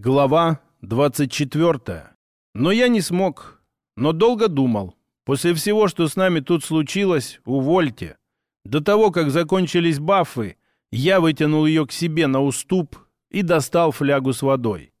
Глава 24. Но я не смог, но долго думал. После всего, что с нами тут случилось, увольте. До того, как закончились бафы, я вытянул ее к себе на уступ и достал флягу с водой.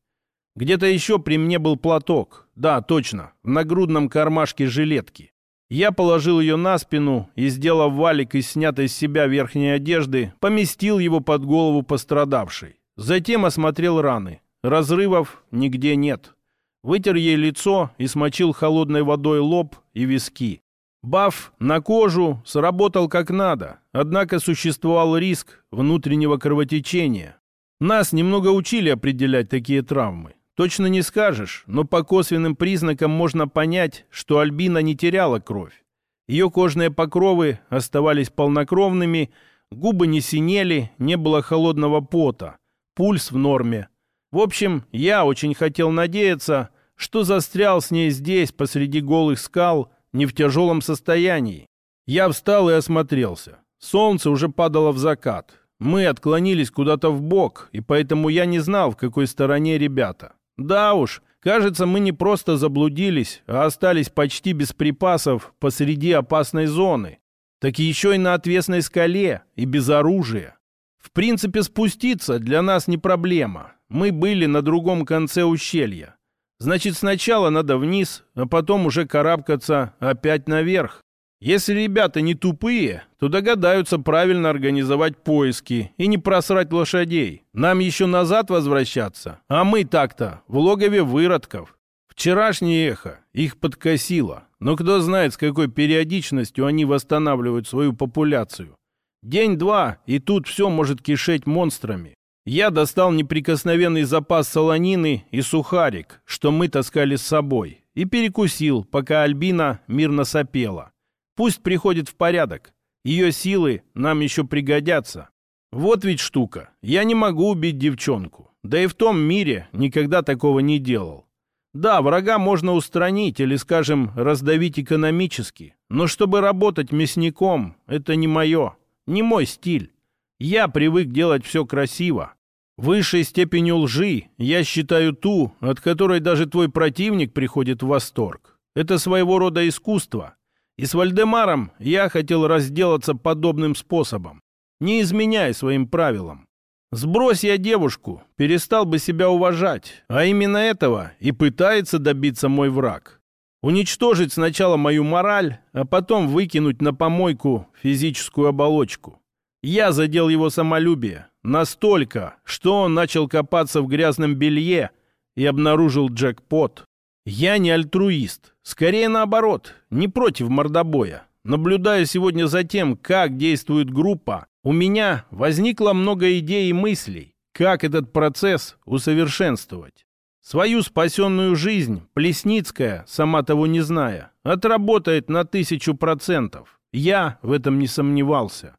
Где-то еще при мне был платок. Да, точно, в нагрудном кармашке жилетки. Я положил ее на спину и, сделав валик из снятой с себя верхней одежды, поместил его под голову пострадавшей. Затем осмотрел раны. Разрывов нигде нет. Вытер ей лицо и смочил холодной водой лоб и виски. Баф на кожу сработал как надо, однако существовал риск внутреннего кровотечения. Нас немного учили определять такие травмы. Точно не скажешь, но по косвенным признакам можно понять, что Альбина не теряла кровь. Ее кожные покровы оставались полнокровными, губы не синели, не было холодного пота, пульс в норме, в общем, я очень хотел надеяться, что застрял с ней здесь, посреди голых скал, не в тяжелом состоянии. Я встал и осмотрелся. Солнце уже падало в закат. Мы отклонились куда-то в бок, и поэтому я не знал, в какой стороне ребята. Да уж, кажется, мы не просто заблудились, а остались почти без припасов посреди опасной зоны. Так еще и на отвесной скале, и без оружия. В принципе, спуститься для нас не проблема мы были на другом конце ущелья. Значит, сначала надо вниз, а потом уже карабкаться опять наверх. Если ребята не тупые, то догадаются правильно организовать поиски и не просрать лошадей. Нам еще назад возвращаться, а мы так-то в логове выродков. Вчерашнее эхо их подкосило, но кто знает, с какой периодичностью они восстанавливают свою популяцию. День-два, и тут все может кишеть монстрами. Я достал неприкосновенный запас солонины и сухарик, что мы таскали с собой, и перекусил, пока Альбина мирно сопела. Пусть приходит в порядок. Ее силы нам еще пригодятся. Вот ведь штука. Я не могу убить девчонку. Да и в том мире никогда такого не делал. Да, врага можно устранить или, скажем, раздавить экономически. Но чтобы работать мясником, это не мое, не мой стиль. Я привык делать все красиво. Высшей степенью лжи я считаю ту, от которой даже твой противник приходит в восторг. Это своего рода искусство. И с Вальдемаром я хотел разделаться подобным способом, не изменяя своим правилам. Сбрось я девушку, перестал бы себя уважать, а именно этого и пытается добиться мой враг. Уничтожить сначала мою мораль, а потом выкинуть на помойку физическую оболочку. Я задел его самолюбие, Настолько, что он начал копаться в грязном белье и обнаружил джекпот. Я не альтруист. Скорее наоборот, не против мордобоя. Наблюдая сегодня за тем, как действует группа, у меня возникло много идей и мыслей, как этот процесс усовершенствовать. Свою спасенную жизнь Плесницкая, сама того не зная, отработает на тысячу процентов. Я в этом не сомневался.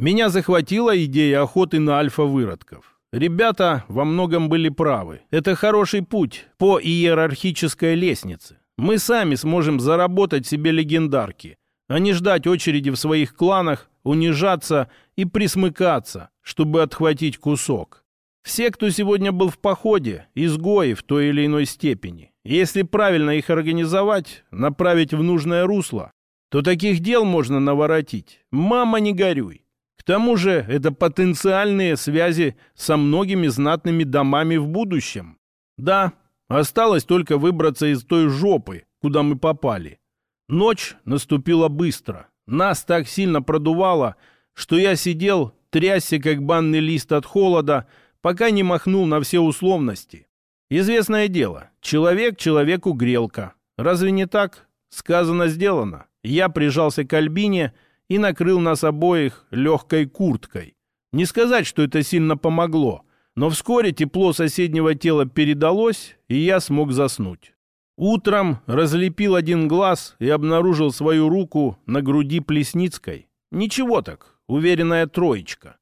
Меня захватила идея охоты на альфа-выродков. Ребята во многом были правы. Это хороший путь по иерархической лестнице. Мы сами сможем заработать себе легендарки, а не ждать очереди в своих кланах, унижаться и присмыкаться, чтобы отхватить кусок. Все, кто сегодня был в походе, изгои в той или иной степени. Если правильно их организовать, направить в нужное русло, то таких дел можно наворотить. Мама, не горюй. К тому же это потенциальные связи со многими знатными домами в будущем. Да, осталось только выбраться из той жопы, куда мы попали. Ночь наступила быстро. Нас так сильно продувало, что я сидел, трясся, как банный лист от холода, пока не махнул на все условности. Известное дело, человек человеку грелка. Разве не так? Сказано, сделано. Я прижался к Альбине и накрыл нас обоих легкой курткой. Не сказать, что это сильно помогло, но вскоре тепло соседнего тела передалось, и я смог заснуть. Утром разлепил один глаз и обнаружил свою руку на груди Плесницкой. Ничего так, уверенная троечка.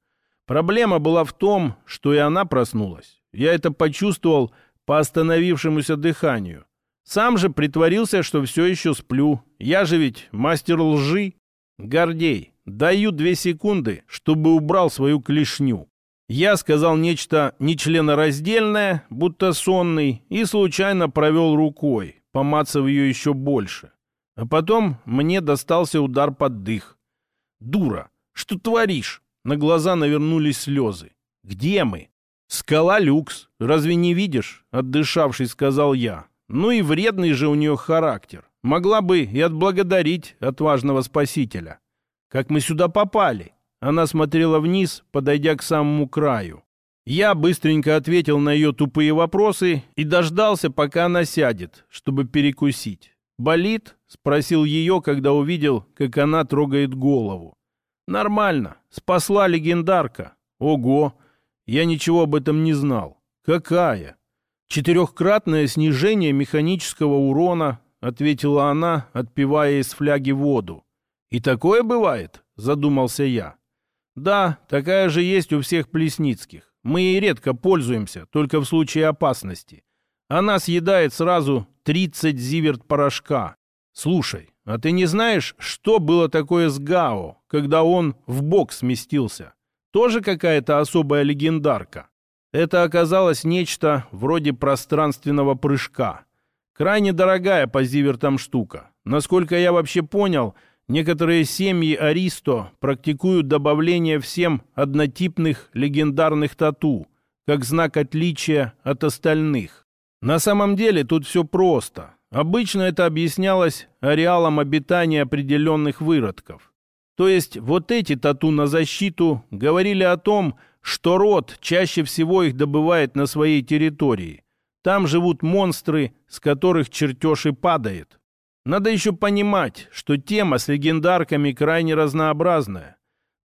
Проблема была в том, что и она проснулась. Я это почувствовал по остановившемуся дыханию. Сам же притворился, что все еще сплю. Я же ведь мастер лжи. «Гордей, даю две секунды, чтобы убрал свою клешню». Я сказал нечто нечленораздельное, будто сонный, и случайно провел рукой, помацав ее еще больше. А потом мне достался удар под дых. «Дура! Что творишь?» На глаза навернулись слезы. «Где мы?» «Скала люкс. Разве не видишь?» Отдышавшись, сказал я. «Ну и вредный же у нее характер. Могла бы и отблагодарить отважного спасителя. Как мы сюда попали?» Она смотрела вниз, подойдя к самому краю. Я быстренько ответил на ее тупые вопросы и дождался, пока она сядет, чтобы перекусить. «Болит?» — спросил ее, когда увидел, как она трогает голову. «Нормально. Спасла легендарка. Ого! Я ничего об этом не знал. Какая?» «Четырехкратное снижение механического урона», — ответила она, отпивая из фляги воду. «И такое бывает?» — задумался я. Да, такая же есть у всех плесницких. Мы ей редко пользуемся, только в случае опасности. Она съедает сразу 30 зиверт порошка. Слушай, а ты не знаешь, что было такое с Гао, когда он в бок сместился? Тоже какая-то особая легендарка. Это оказалось нечто вроде пространственного прыжка. Крайне дорогая по зивертам штука. Насколько я вообще понял – Некоторые семьи Аристо практикуют добавление всем однотипных легендарных тату, как знак отличия от остальных. На самом деле тут все просто. Обычно это объяснялось ареалом обитания определенных выродков. То есть вот эти тату на защиту говорили о том, что род чаще всего их добывает на своей территории. Там живут монстры, с которых чертеж и падает. Надо еще понимать, что тема с легендарками крайне разнообразная.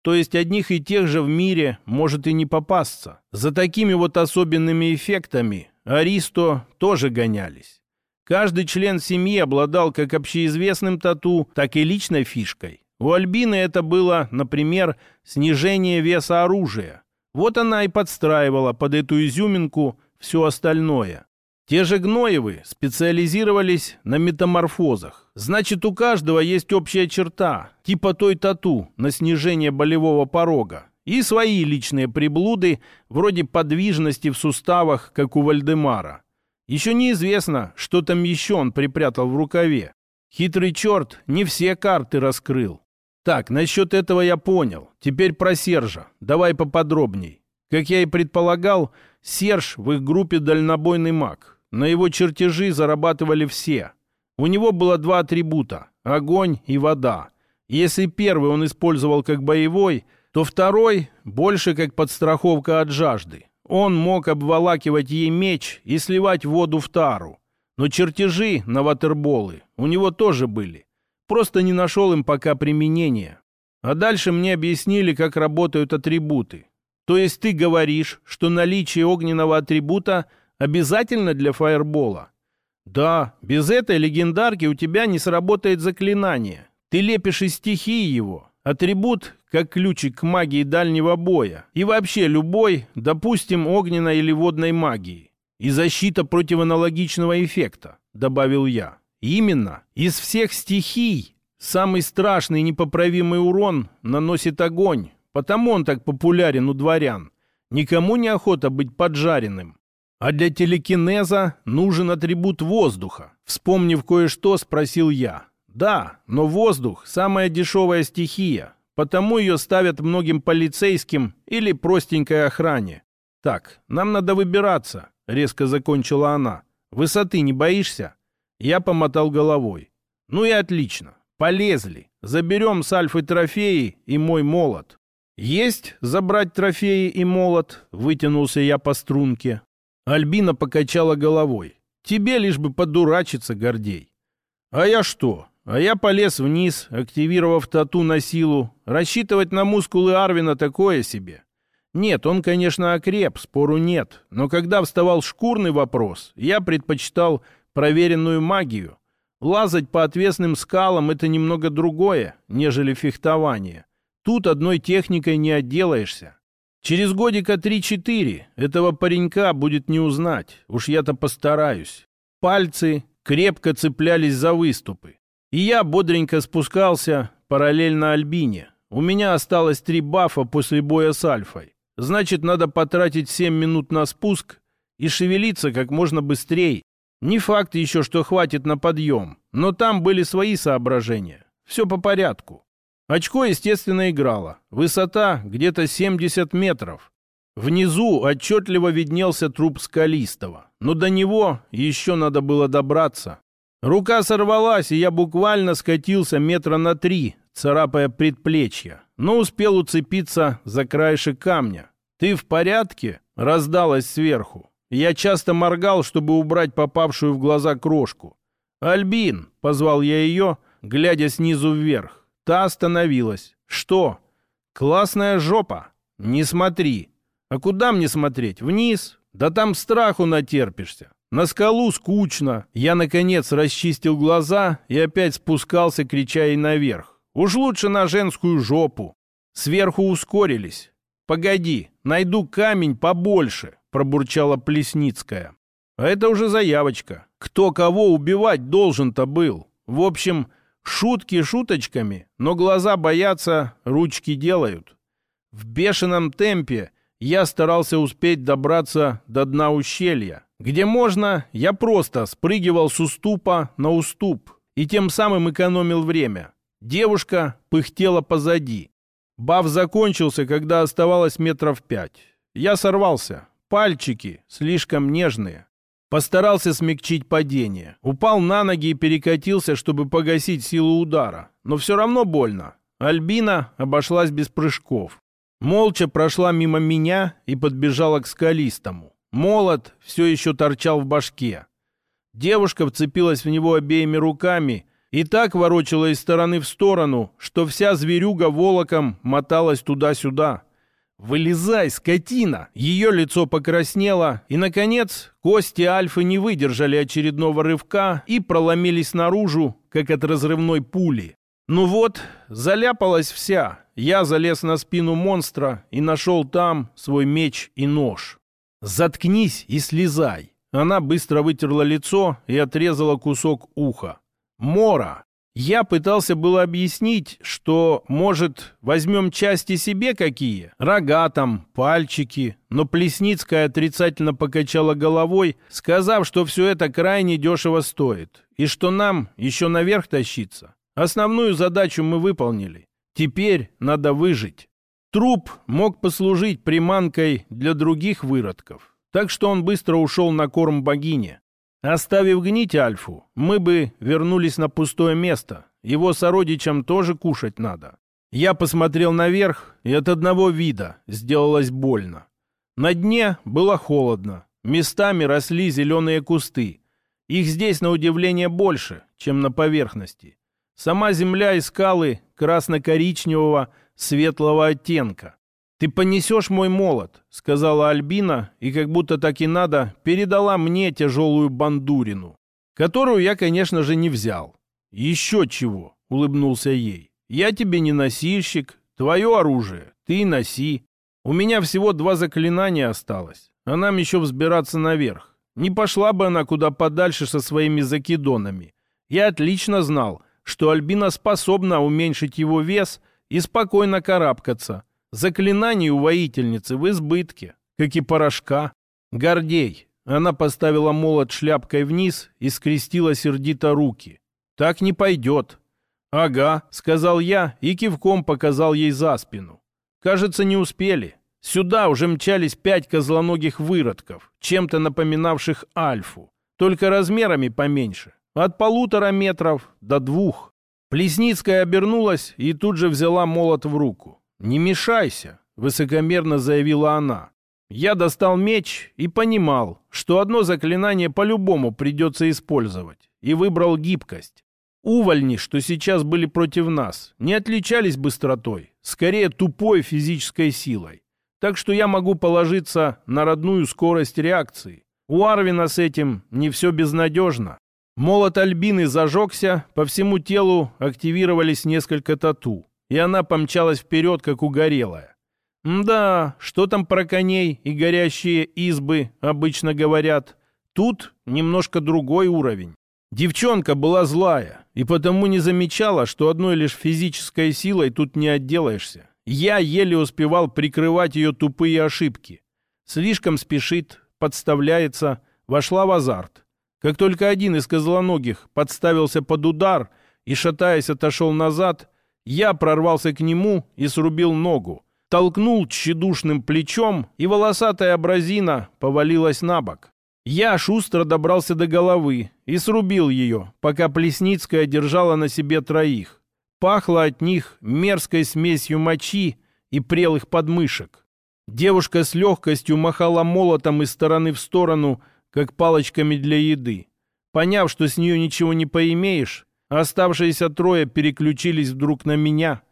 То есть одних и тех же в мире может и не попасться. За такими вот особенными эффектами Аристо тоже гонялись. Каждый член семьи обладал как общеизвестным тату, так и личной фишкой. У Альбины это было, например, снижение веса оружия. Вот она и подстраивала под эту изюминку все остальное. Те же Гноевы специализировались на метаморфозах. Значит, у каждого есть общая черта, типа той тату на снижение болевого порога. И свои личные приблуды, вроде подвижности в суставах, как у Вальдемара. Еще неизвестно, что там еще он припрятал в рукаве. Хитрый черт не все карты раскрыл. Так, насчет этого я понял. Теперь про Сержа. Давай поподробней. Как я и предполагал, Серж в их группе дальнобойный маг. На его чертежи зарабатывали все. У него было два атрибута – огонь и вода. Если первый он использовал как боевой, то второй – больше как подстраховка от жажды. Он мог обволакивать ей меч и сливать воду в тару. Но чертежи на ватерболы у него тоже были. Просто не нашел им пока применения. А дальше мне объяснили, как работают атрибуты. То есть ты говоришь, что наличие огненного атрибута – Обязательно для фаербола? Да, без этой легендарки у тебя не сработает заклинание. Ты лепишь из стихии его. Атрибут, как ключик к магии дальнего боя. И вообще любой, допустим, огненной или водной магии. И защита против аналогичного эффекта, добавил я. Именно. Из всех стихий самый страшный непоправимый урон наносит огонь. Потому он так популярен у дворян. Никому не охота быть поджаренным. А для телекинеза нужен атрибут воздуха. Вспомнив кое-что, спросил я. Да, но воздух – самая дешевая стихия, потому ее ставят многим полицейским или простенькой охране. Так, нам надо выбираться, резко закончила она. Высоты не боишься? Я помотал головой. Ну и отлично. Полезли. Заберем с Альфы трофеи и мой молот. Есть забрать трофеи и молот? Вытянулся я по струнке. Альбина покачала головой. «Тебе лишь бы подурачиться, Гордей». «А я что? А я полез вниз, активировав тату на силу. Рассчитывать на мускулы Арвина такое себе. Нет, он, конечно, окреп, спору нет. Но когда вставал шкурный вопрос, я предпочитал проверенную магию. Лазать по отвесным скалам — это немного другое, нежели фехтование. Тут одной техникой не отделаешься. Через годика 3-4 этого паренька будет не узнать. Уж я-то постараюсь. Пальцы крепко цеплялись за выступы. И я бодренько спускался параллельно Альбине. У меня осталось три бафа после боя с Альфой. Значит, надо потратить 7 минут на спуск и шевелиться как можно быстрее. Не факт еще, что хватит на подъем, но там были свои соображения. Все по порядку. Очко, естественно, играло. Высота где-то 70 метров. Внизу отчетливо виднелся труп Скалистого, но до него еще надо было добраться. Рука сорвалась, и я буквально скатился метра на три, царапая предплечье, но успел уцепиться за краешек камня. «Ты в порядке?» — раздалось сверху. Я часто моргал, чтобы убрать попавшую в глаза крошку. «Альбин!» — позвал я ее, глядя снизу вверх. Та остановилась. «Что?» «Классная жопа!» «Не смотри!» «А куда мне смотреть? Вниз?» «Да там страху натерпишься!» На скалу скучно. Я, наконец, расчистил глаза и опять спускался, крича ей наверх. Уж лучше на женскую жопу. Сверху ускорились. «Погоди, найду камень побольше», — пробурчала Плесницкая. А это уже заявочка. Кто кого убивать должен-то был. В общем, шутки шуточками, но глаза боятся, ручки делают. В бешеном темпе я старался успеть добраться до дна ущелья. Где можно, я просто спрыгивал с уступа на уступ и тем самым экономил время. Девушка пыхтела позади. Баф закончился, когда оставалось метров пять. Я сорвался. Пальчики слишком нежные. Постарался смягчить падение. Упал на ноги и перекатился, чтобы погасить силу удара. Но все равно больно. Альбина обошлась без прыжков. Молча прошла мимо меня и подбежала к скалистому. Молот все еще торчал в башке. Девушка вцепилась в него обеими руками и так ворочала из стороны в сторону, что вся зверюга волоком моталась туда-сюда. «Вылезай, скотина!» Ее лицо покраснело, и, наконец, кости Альфы не выдержали очередного рывка и проломились наружу, как от разрывной пули. Ну вот, заляпалась вся. Я залез на спину монстра и нашел там свой меч и нож. «Заткнись и слезай!» Она быстро вытерла лицо и отрезала кусок уха. «Мора!» Я пытался было объяснить, что, может, возьмем части себе какие? Рога там, пальчики. Но Плесницкая отрицательно покачала головой, сказав, что все это крайне дешево стоит. И что нам еще наверх тащиться. Основную задачу мы выполнили. Теперь надо выжить. Труп мог послужить приманкой для других выродков, так что он быстро ушел на корм богине. Оставив гнить Альфу, мы бы вернулись на пустое место. Его сородичам тоже кушать надо. Я посмотрел наверх, и от одного вида сделалось больно. На дне было холодно. Местами росли зеленые кусты. Их здесь, на удивление, больше, чем на поверхности. Сама земля и скалы красно-коричневого светлого оттенка. «Ты понесешь мой молот», — сказала Альбина, и как будто так и надо, передала мне тяжелую бандурину, которую я, конечно же, не взял. «Еще чего», — улыбнулся ей. «Я тебе не носильщик, твое оружие ты носи. У меня всего два заклинания осталось, а нам еще взбираться наверх. Не пошла бы она куда подальше со своими закидонами. Я отлично знал, что Альбина способна уменьшить его вес и спокойно карабкаться. Заклинаний у воительницы в избытке, как и порошка. Гордей. Она поставила молот шляпкой вниз и скрестила сердито руки. «Так не пойдет». «Ага», — сказал я и кивком показал ей за спину. «Кажется, не успели. Сюда уже мчались пять козлоногих выродков, чем-то напоминавших альфу, только размерами поменьше. От полутора метров до двух. Плесницкая обернулась и тут же взяла молот в руку. «Не мешайся», — высокомерно заявила она. Я достал меч и понимал, что одно заклинание по-любому придется использовать, и выбрал гибкость. Увольни, что сейчас были против нас, не отличались быстротой, скорее тупой физической силой. Так что я могу положиться на родную скорость реакции. У Арвина с этим не все безнадежно. Молот Альбины зажегся, по всему телу активировались несколько тату, и она помчалась вперед, как угорелая. Да, что там про коней и горящие избы обычно говорят. Тут немножко другой уровень. Девчонка была злая, и потому не замечала, что одной лишь физической силой тут не отделаешься. Я еле успевал прикрывать ее тупые ошибки. Слишком спешит, подставляется, вошла в азарт. Как только один из козлоногих подставился под удар и, шатаясь, отошел назад, я прорвался к нему и срубил ногу, толкнул тщедушным плечом, и волосатая абразина повалилась на бок. Я шустро добрался до головы и срубил ее, пока Плесницкая держала на себе троих. Пахло от них мерзкой смесью мочи и прелых подмышек. Девушка с легкостью махала молотом из стороны в сторону, как палочками для еды. Поняв, что с нее ничего не поимеешь, оставшиеся трое переключились вдруг на меня.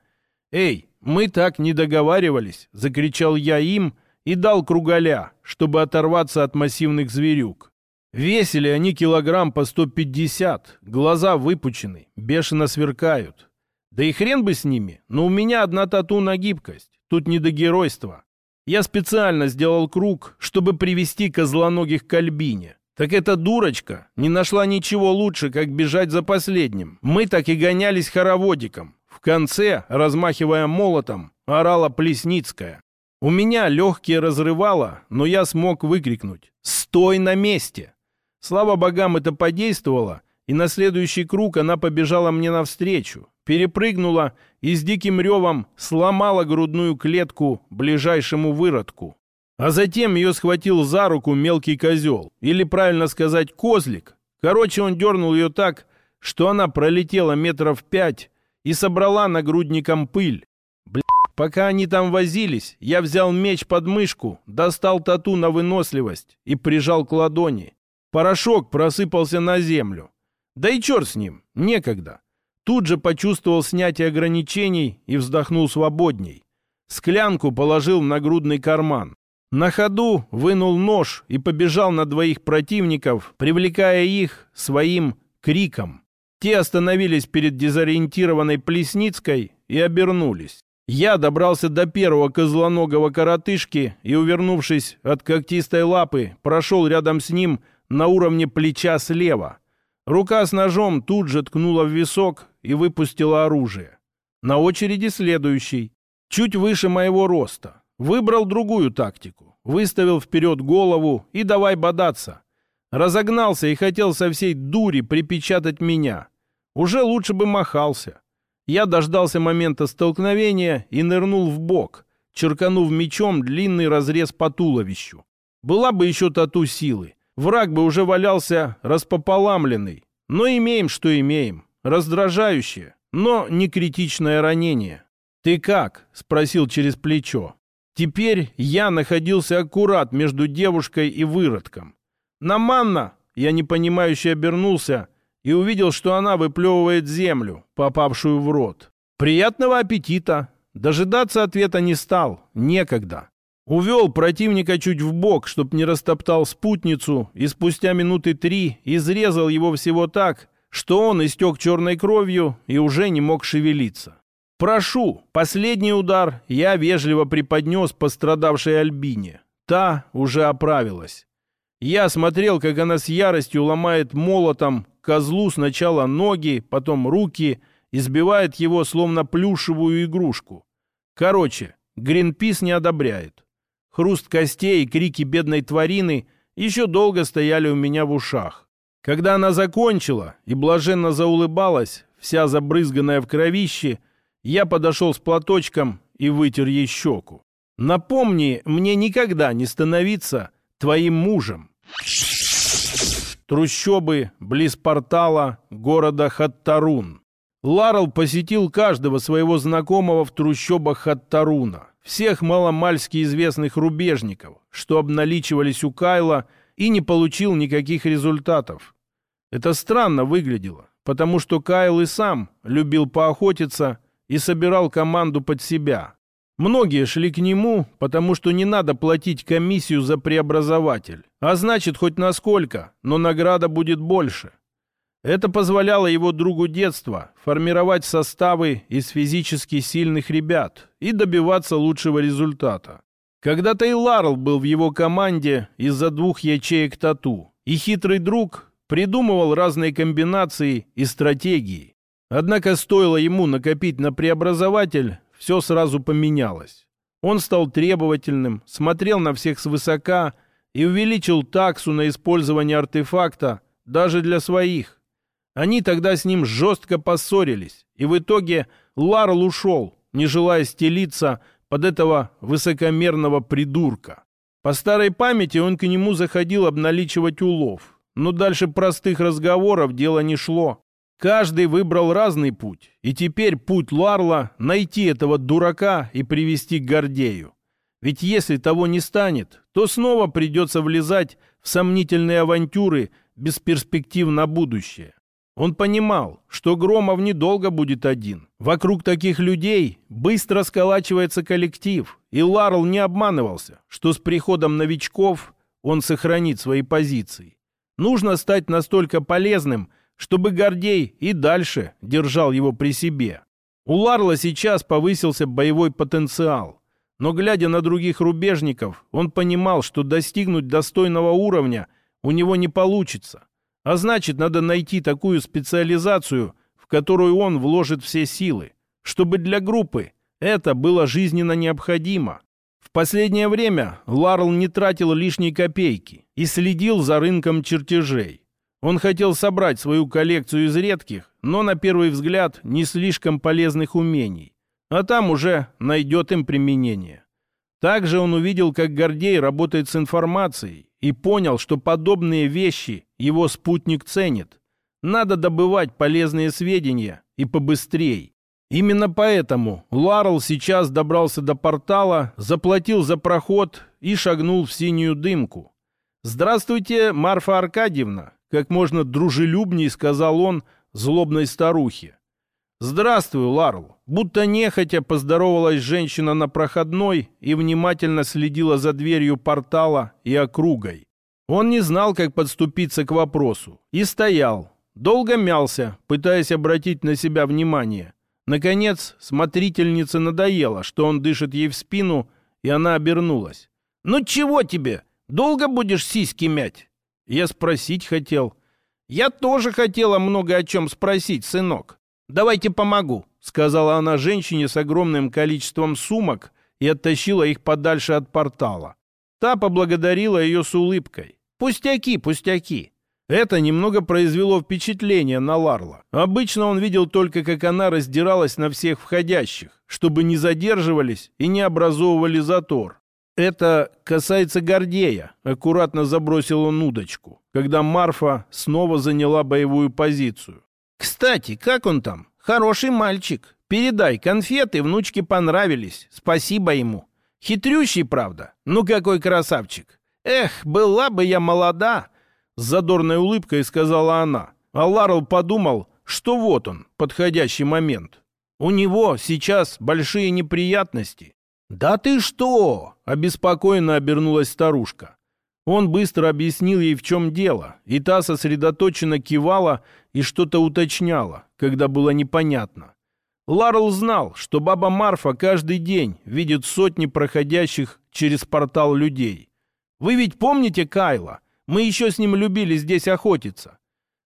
«Эй, мы так не договаривались!» — закричал я им и дал кругаля, чтобы оторваться от массивных зверюк. Весили они килограмм по 150, глаза выпучены, бешено сверкают. Да и хрен бы с ними, но у меня одна тату на гибкость, тут не до геройства. Я специально сделал круг, чтобы привести козлоногих к Альбине. Так эта дурочка не нашла ничего лучше, как бежать за последним. Мы так и гонялись хороводиком. В конце, размахивая молотом, орала Плесницкая. У меня легкие разрывало, но я смог выкрикнуть «Стой на месте!». Слава богам, это подействовало, и на следующий круг она побежала мне навстречу, перепрыгнула и с диким ревом сломала грудную клетку ближайшему выродку. А затем ее схватил за руку мелкий козел, или, правильно сказать, козлик. Короче, он дернул ее так, что она пролетела метров пять и собрала нагрудником пыль. Пока они там возились, я взял меч под мышку, достал тату на выносливость и прижал к ладони. Порошок просыпался на землю. Да и черт с ним, некогда. Тут же почувствовал снятие ограничений и вздохнул свободней. Склянку положил в нагрудный карман. На ходу вынул нож и побежал на двоих противников, привлекая их своим криком. Те остановились перед дезориентированной Плесницкой и обернулись. Я добрался до первого козлоногого коротышки и, увернувшись от когтистой лапы, прошел рядом с ним на уровне плеча слева. Рука с ножом тут же ткнула в висок и выпустила оружие. На очереди следующий, чуть выше моего роста. Выбрал другую тактику. Выставил вперед голову и давай бодаться. Разогнался и хотел со всей дури припечатать меня. Уже лучше бы махался. Я дождался момента столкновения и нырнул в бок, черканув мечом длинный разрез по туловищу. Была бы еще тату силы. Враг бы уже валялся распополамленный. Но имеем, что имеем. Раздражающее, но не критичное ранение. «Ты как?» — спросил через плечо. Теперь я находился аккурат между девушкой и выродком. «На манна!» — я непонимающе обернулся и увидел, что она выплевывает землю, попавшую в рот. «Приятного аппетита!» Дожидаться ответа не стал, некогда. Увел противника чуть в бок, чтоб не растоптал спутницу, и спустя минуты три изрезал его всего так, что он истек черной кровью и уже не мог шевелиться. «Прошу!» Последний удар я вежливо преподнес пострадавшей Альбине. Та уже оправилась. Я смотрел, как она с яростью ломает молотом козлу сначала ноги, потом руки, избивает его словно плюшевую игрушку. Короче, Гринпис не одобряет. Хруст костей и крики бедной тварины еще долго стояли у меня в ушах. Когда она закончила и блаженно заулыбалась, вся забрызганная в кровище, я подошел с платочком и вытер ей щеку. «Напомни мне никогда не становиться твоим мужем». Трущобы близ портала города Хаттарун. Ларл посетил каждого своего знакомого в трущобах Хаттаруна, всех маломальски известных рубежников, что обналичивались у Кайла, и не получил никаких результатов. Это странно выглядело, потому что Кайл и сам любил поохотиться и собирал команду под себя. Многие шли к нему, потому что не надо платить комиссию за преобразователь. А значит, хоть насколько, но награда будет больше. Это позволяло его другу детства формировать составы из физически сильных ребят и добиваться лучшего результата. Когда-то и Ларл был в его команде из-за двух ячеек тату, и хитрый друг придумывал разные комбинации и стратегии. Однако стоило ему накопить на преобразователь, все сразу поменялось. Он стал требовательным, смотрел на всех свысока и увеличил таксу на использование артефакта даже для своих. Они тогда с ним жестко поссорились, и в итоге Ларл ушел, не желая стелиться под этого высокомерного придурка. По старой памяти он к нему заходил обналичивать улов, но дальше простых разговоров дело не шло. Каждый выбрал разный путь, и теперь путь Ларла — найти этого дурака и привести к Гордею. Ведь если того не станет, то снова придется влезать в сомнительные авантюры без перспектив на будущее. Он понимал, что Громов недолго будет один. Вокруг таких людей быстро сколачивается коллектив, и Ларл не обманывался, что с приходом новичков он сохранит свои позиции. Нужно стать настолько полезным, чтобы Гордей и дальше держал его при себе. У Ларла сейчас повысился боевой потенциал, но, глядя на других рубежников, он понимал, что достигнуть достойного уровня у него не получится. А значит, надо найти такую специализацию, в которую он вложит все силы, чтобы для группы это было жизненно необходимо. В последнее время Ларл не тратил лишней копейки и следил за рынком чертежей. Он хотел собрать свою коллекцию из редких, но на первый взгляд не слишком полезных умений, а там уже найдет им применение. Также он увидел, как Гордей работает с информацией и понял, что подобные вещи его спутник ценит. Надо добывать полезные сведения и побыстрей. Именно поэтому Ларл сейчас добрался до портала, заплатил за проход и шагнул в синюю дымку. «Здравствуйте, Марфа Аркадьевна!» Как можно дружелюбней сказал он злобной старухе. «Здравствуй, Ларл!» Будто нехотя поздоровалась женщина на проходной и внимательно следила за дверью портала и округой. Он не знал, как подступиться к вопросу, и стоял. Долго мялся, пытаясь обратить на себя внимание. Наконец, смотрительнице надоело, что он дышит ей в спину, и она обернулась. «Ну чего тебе? Долго будешь сиськи мять?» Я спросить хотел. «Я тоже хотела много о чем спросить, сынок. Давайте помогу», — сказала она женщине с огромным количеством сумок и оттащила их подальше от портала. Та поблагодарила ее с улыбкой. «Пустяки, пустяки». Это немного произвело впечатление на Ларла. Обычно он видел только, как она раздиралась на всех входящих, чтобы не задерживались и не образовывали затор. «Это касается Гордея», — аккуратно забросил он удочку, когда Марфа снова заняла боевую позицию. «Кстати, как он там? Хороший мальчик. Передай, конфеты внучке понравились. Спасибо ему. Хитрющий, правда. Ну какой красавчик. Эх, была бы я молода!» С задорной улыбкой сказала она. А Ларл подумал, что вот он, подходящий момент. У него сейчас большие неприятности. «Да ты что?» — обеспокоенно обернулась старушка. Он быстро объяснил ей, в чем дело, и та сосредоточенно кивала и что-то уточняла, когда было непонятно. Ларл знал, что баба Марфа каждый день видит сотни проходящих через портал людей. «Вы ведь помните Кайла? Мы еще с ним любили здесь охотиться».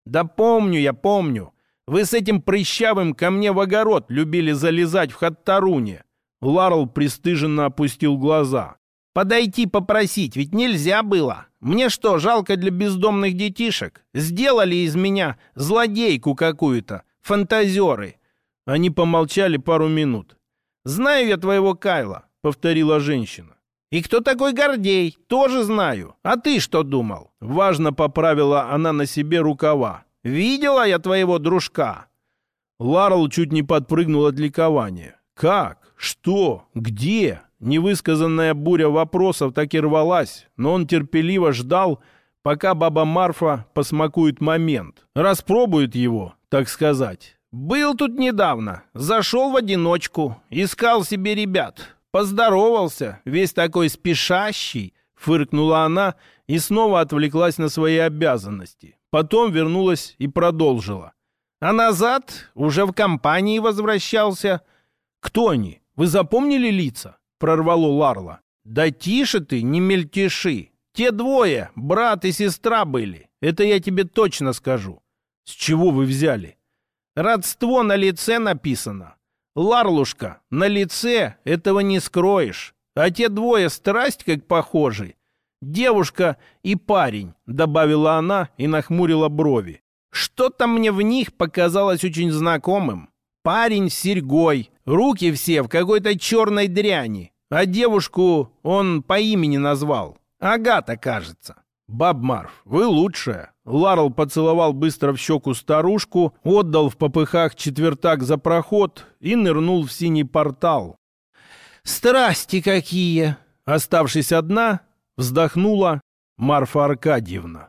«Да помню я, помню. Вы с этим прыщавым ко мне в огород любили залезать в Хаттаруне. Ларл пристыженно опустил глаза. «Подойти попросить, ведь нельзя было. Мне что, жалко для бездомных детишек? Сделали из меня злодейку какую-то, фантазеры». Они помолчали пару минут. «Знаю я твоего Кайла», — повторила женщина. «И кто такой Гордей? Тоже знаю. А ты что думал?» Важно поправила она на себе рукава. «Видела я твоего дружка?» Ларл чуть не подпрыгнул от ликования. «Как? Что? Где? Невысказанная буря вопросов так и рвалась, но он терпеливо ждал, пока баба Марфа посмакует момент. Распробует его, так сказать. «Был тут недавно. Зашел в одиночку. Искал себе ребят. Поздоровался. Весь такой спешащий». Фыркнула она и снова отвлеклась на свои обязанности. Потом вернулась и продолжила. А назад уже в компании возвращался. Кто они? Вы запомнили лица?» — прорвало Ларла. «Да тише ты, не мельтеши. Те двое, брат и сестра были. Это я тебе точно скажу». «С чего вы взяли?» «Родство на лице написано». Ларлушка, на лице этого не скроешь. А те двое страсть как похожи. Девушка и парень, добавила она и нахмурила брови. Что-то мне в них показалось очень знакомым. Парень с серьгой, руки все в какой-то черной дряни. А девушку он по имени назвал. Агата, кажется. «Баб Марф, вы лучшая!» Ларл поцеловал быстро в щеку старушку, отдал в попыхах четвертак за проход и нырнул в синий портал. «Страсти какие!» Оставшись одна, вздохнула Марфа Аркадьевна.